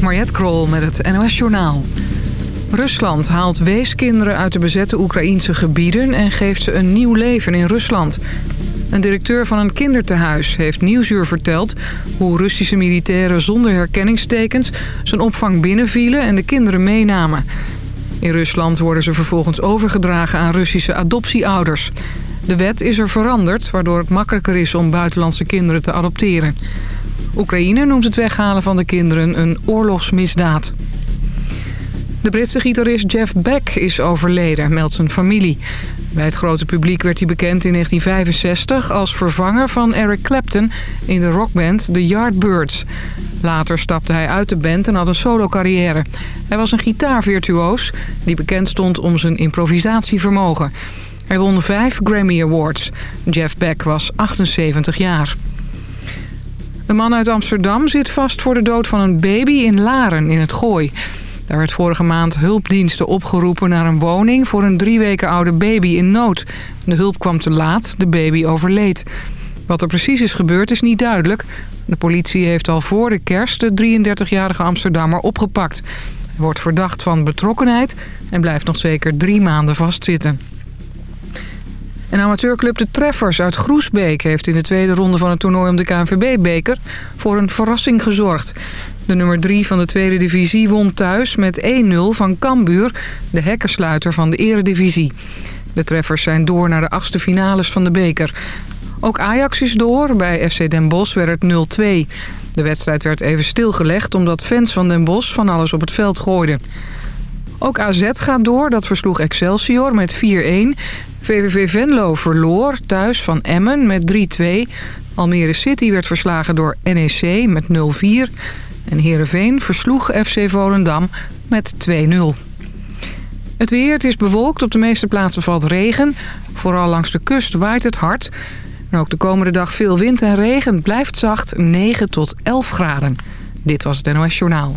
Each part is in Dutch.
Mariette Krol met het NOS Journaal. Rusland haalt weeskinderen uit de bezette Oekraïnse gebieden... en geeft ze een nieuw leven in Rusland. Een directeur van een kindertehuis heeft Nieuwsuur verteld... hoe Russische militairen zonder herkenningstekens zijn opvang binnenvielen... en de kinderen meenamen. In Rusland worden ze vervolgens overgedragen aan Russische adoptieouders. De wet is er veranderd, waardoor het makkelijker is om buitenlandse kinderen te adopteren. Oekraïne noemt het weghalen van de kinderen een oorlogsmisdaad. De Britse gitarist Jeff Beck is overleden, meldt zijn familie. Bij het grote publiek werd hij bekend in 1965 als vervanger van Eric Clapton in de rockband The Yardbirds. Later stapte hij uit de band en had een solo-carrière. Hij was een gitaarvirtuoos die bekend stond om zijn improvisatievermogen. Hij won vijf Grammy Awards. Jeff Beck was 78 jaar. Een man uit Amsterdam zit vast voor de dood van een baby in Laren in het Gooi. Daar werd vorige maand hulpdiensten opgeroepen naar een woning... voor een drie weken oude baby in nood. De hulp kwam te laat, de baby overleed. Wat er precies is gebeurd is niet duidelijk. De politie heeft al voor de kerst de 33-jarige Amsterdammer opgepakt. Hij wordt verdacht van betrokkenheid en blijft nog zeker drie maanden vastzitten. Een amateurclub De Treffers uit Groesbeek heeft in de tweede ronde van het toernooi om de KNVB-beker voor een verrassing gezorgd. De nummer 3 van de tweede divisie won thuis met 1-0 van Cambuur, de hekkersluiter van de eredivisie. De treffers zijn door naar de achtste finales van de beker. Ook Ajax is door, bij FC Den Bosch werd het 0-2. De wedstrijd werd even stilgelegd omdat fans van Den Bosch van alles op het veld gooiden. Ook AZ gaat door, dat versloeg Excelsior met 4-1. VVV Venlo verloor thuis van Emmen met 3-2. Almere City werd verslagen door NEC met 0-4. En Heerenveen versloeg FC Volendam met 2-0. Het weer, het is bewolkt. Op de meeste plaatsen valt regen. Vooral langs de kust waait het hard. En ook de komende dag veel wind en regen. blijft zacht 9 tot 11 graden. Dit was het NOS Journaal.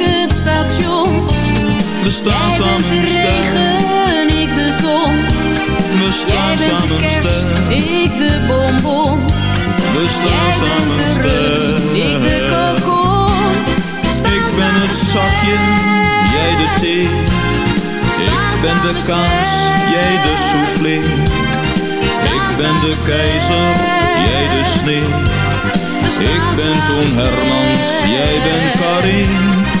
We staan Jij samen bent de regen, ik de ton. We staan Jij bent de kerst, ik de bonbon. We staan Jij bent de rust, ik de kokon. Ik ben het zakje, sterk. jij de thee. Ik ben de kaas, jij de soufflé. Ik ben de keizer, jij de sneeuw. Ik ben Toon Hermans, jij bent Karin.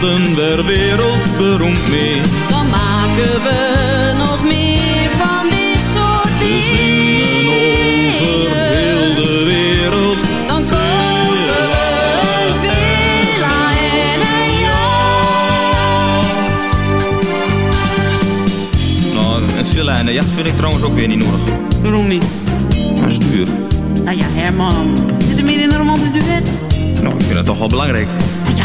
Worden we wereldberoemd mee. dan maken we nog meer van dit soort We dingen. zingen over heel de wereld. Dan kopen we een villa en een jacht. Nou, een villa en een jacht vind ik trouwens ook weer niet nodig. Waarom niet? Dat is duur. Nou ja, Herman. Zit er meer in een romantisch duet? Nou, ik vind dat toch wel belangrijk. Ja,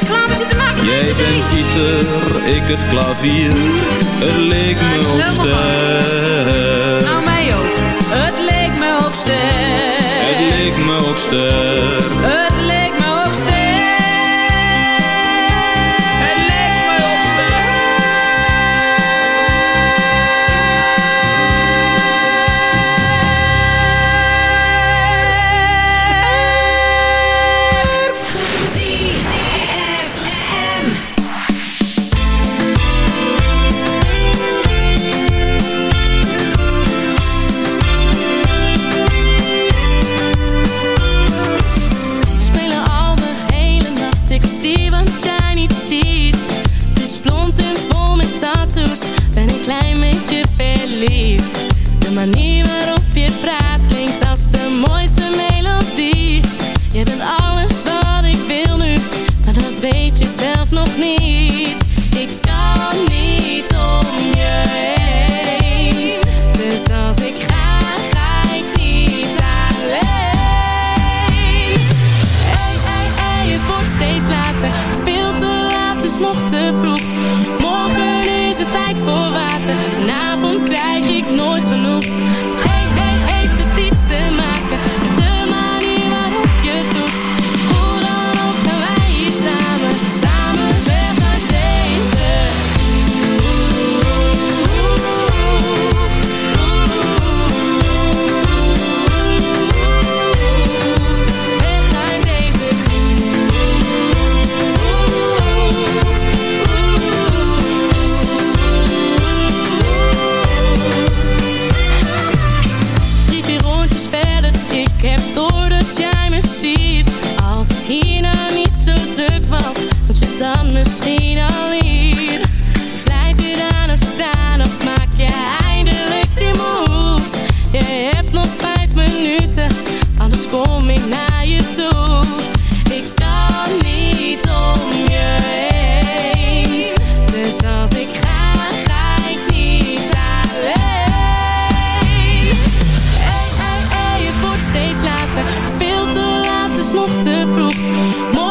Jij bent. Pieter, ik het klavier. Het leek me ook sterk. Nou, mij ook. Het leek me ook sterk. Het leek me ook sterk. nog te proeven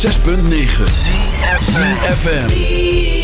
6.9 106.9 FM.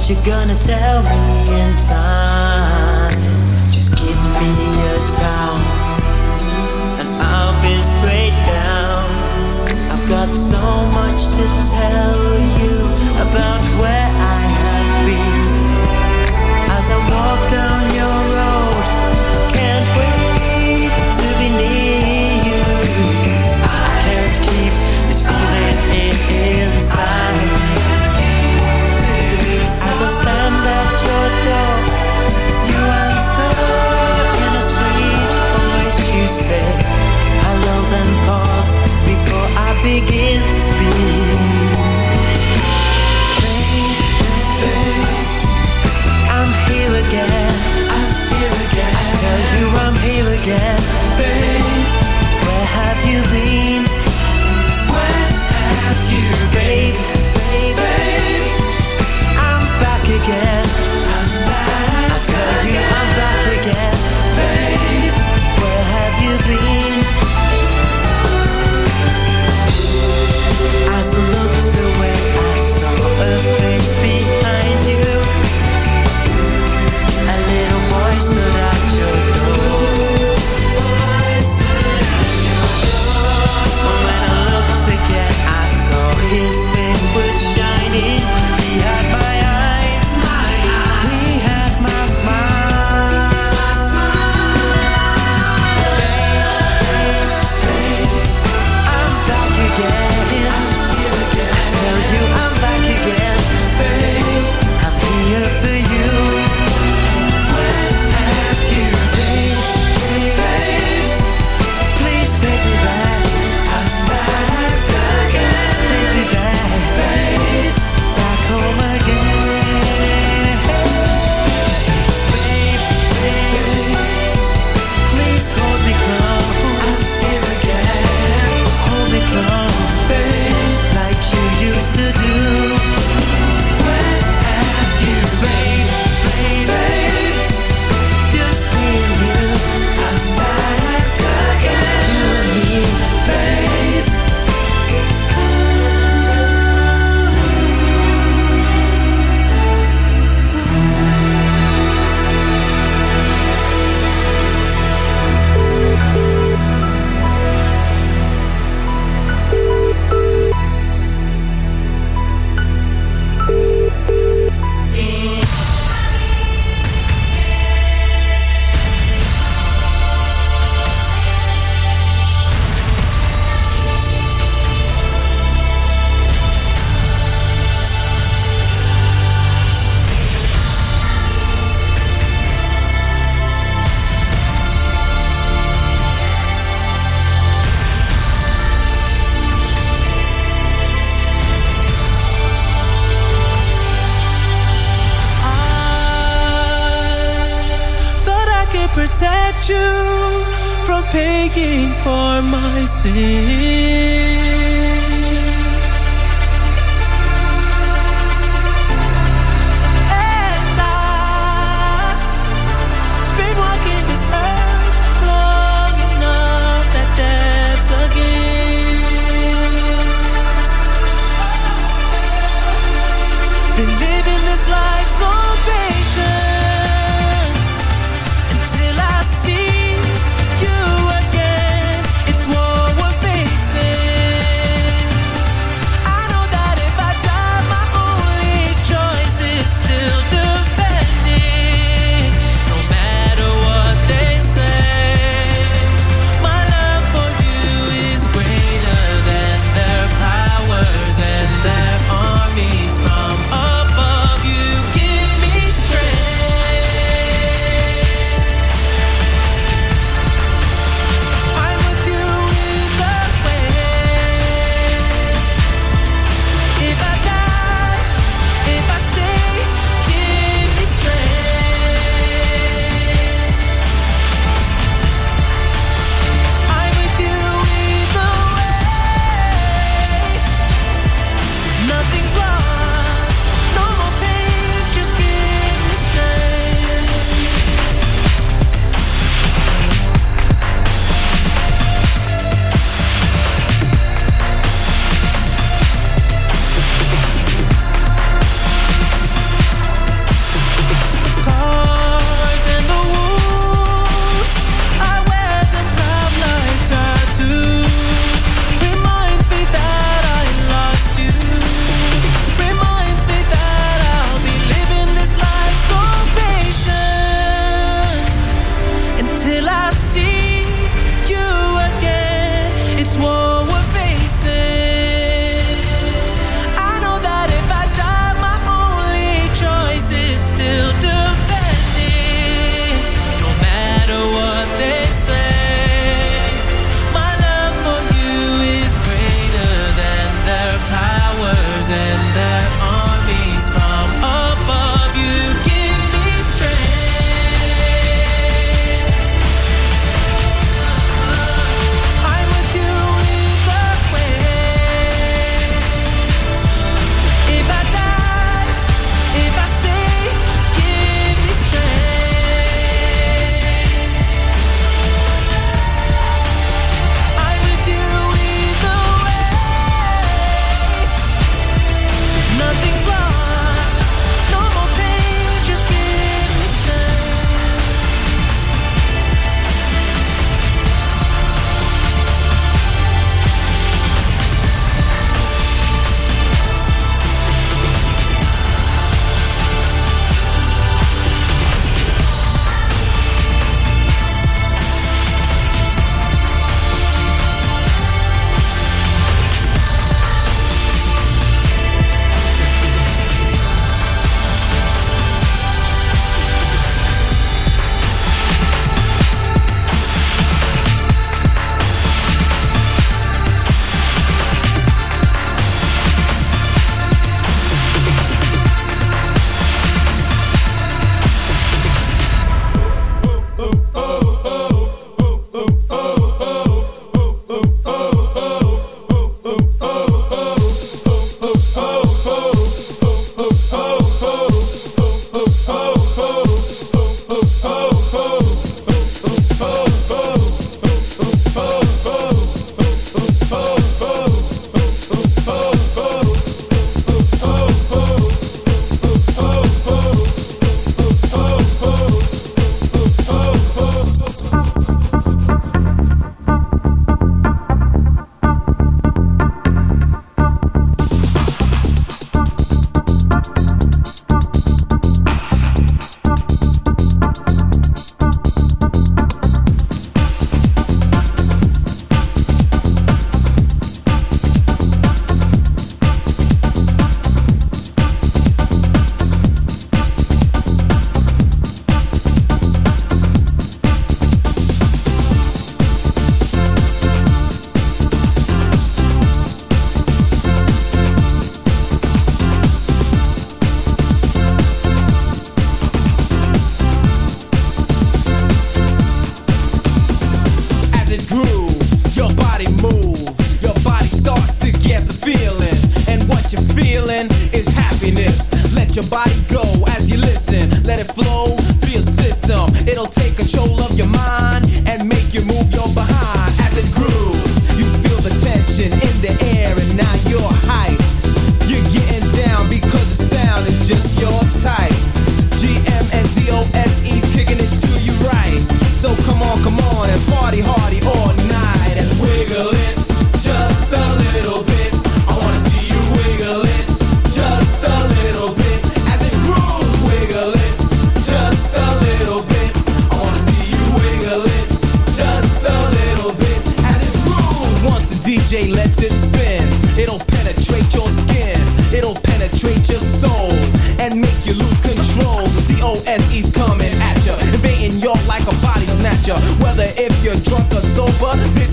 what you're gonna tell me in time. Just give me a town, and I'll be straight down. I've got so much to tell you about where. begin to I'm here again. I tell you I'm here again. Where have you been? Where have you been? I'm back again. I tell you I'm back again. Where have you been? eyes will look so well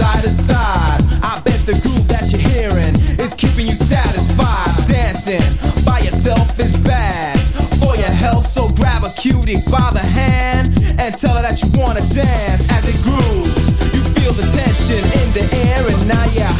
side to side. I bet the groove that you're hearing is keeping you satisfied. Dancing by yourself is bad for your health, so grab a cutie by the hand and tell her that you wanna dance as it grooves. You feel the tension in the air, and now you're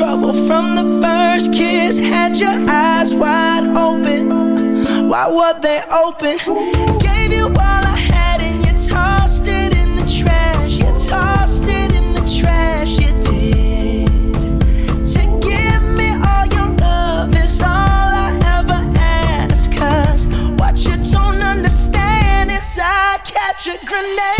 trouble from the first kiss. Had your eyes wide open. Why were they open? Gave you all I had and you tossed it in the trash. You tossed it in the trash. You did. To give me all your love is all I ever ask. Cause what you don't understand is I catch a grenade.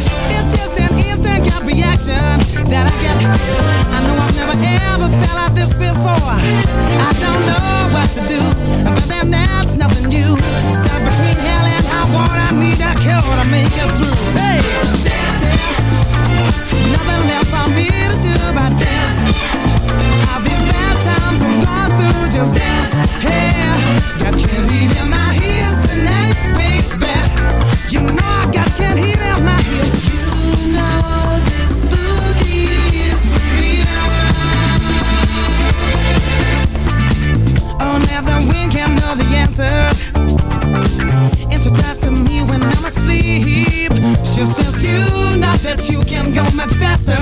reaction that I get. I know I've never ever felt like this before. I don't know what to do, but then that's nothing new. Stuck between hell and high water, need a cure to make it through. Hey, dancing, nothing left for me to do but dance. All these bad times I'm going through, just dance. Yeah, got can't in my ears tonight, baby. You know I got can't know the answers. It's a to me when I'm asleep. She says you know that you can go much faster.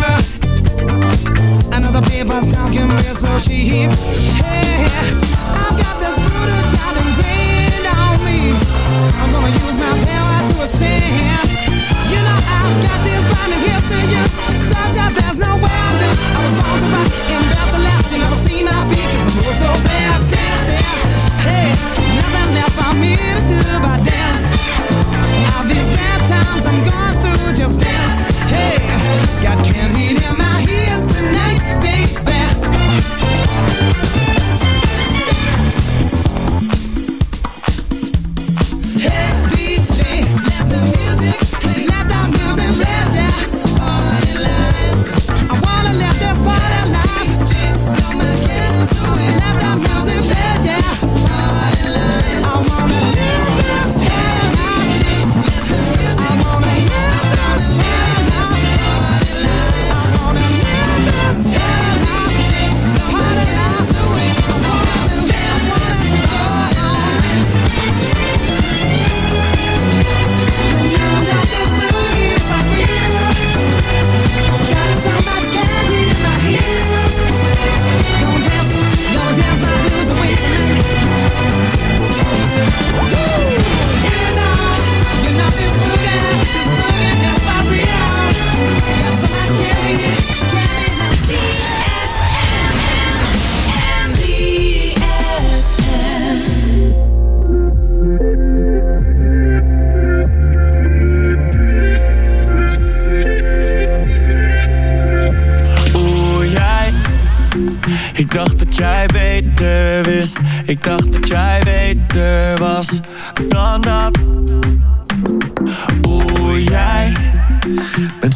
The people's talking me so cheap. Hey, I've got this voodoo child ingrained on me. I'm gonna use my power to ascend. You know I've got these blinding gifts to use, such that there's no lose. I was born to rock and times I'm going through, just dance. Hey, got candy in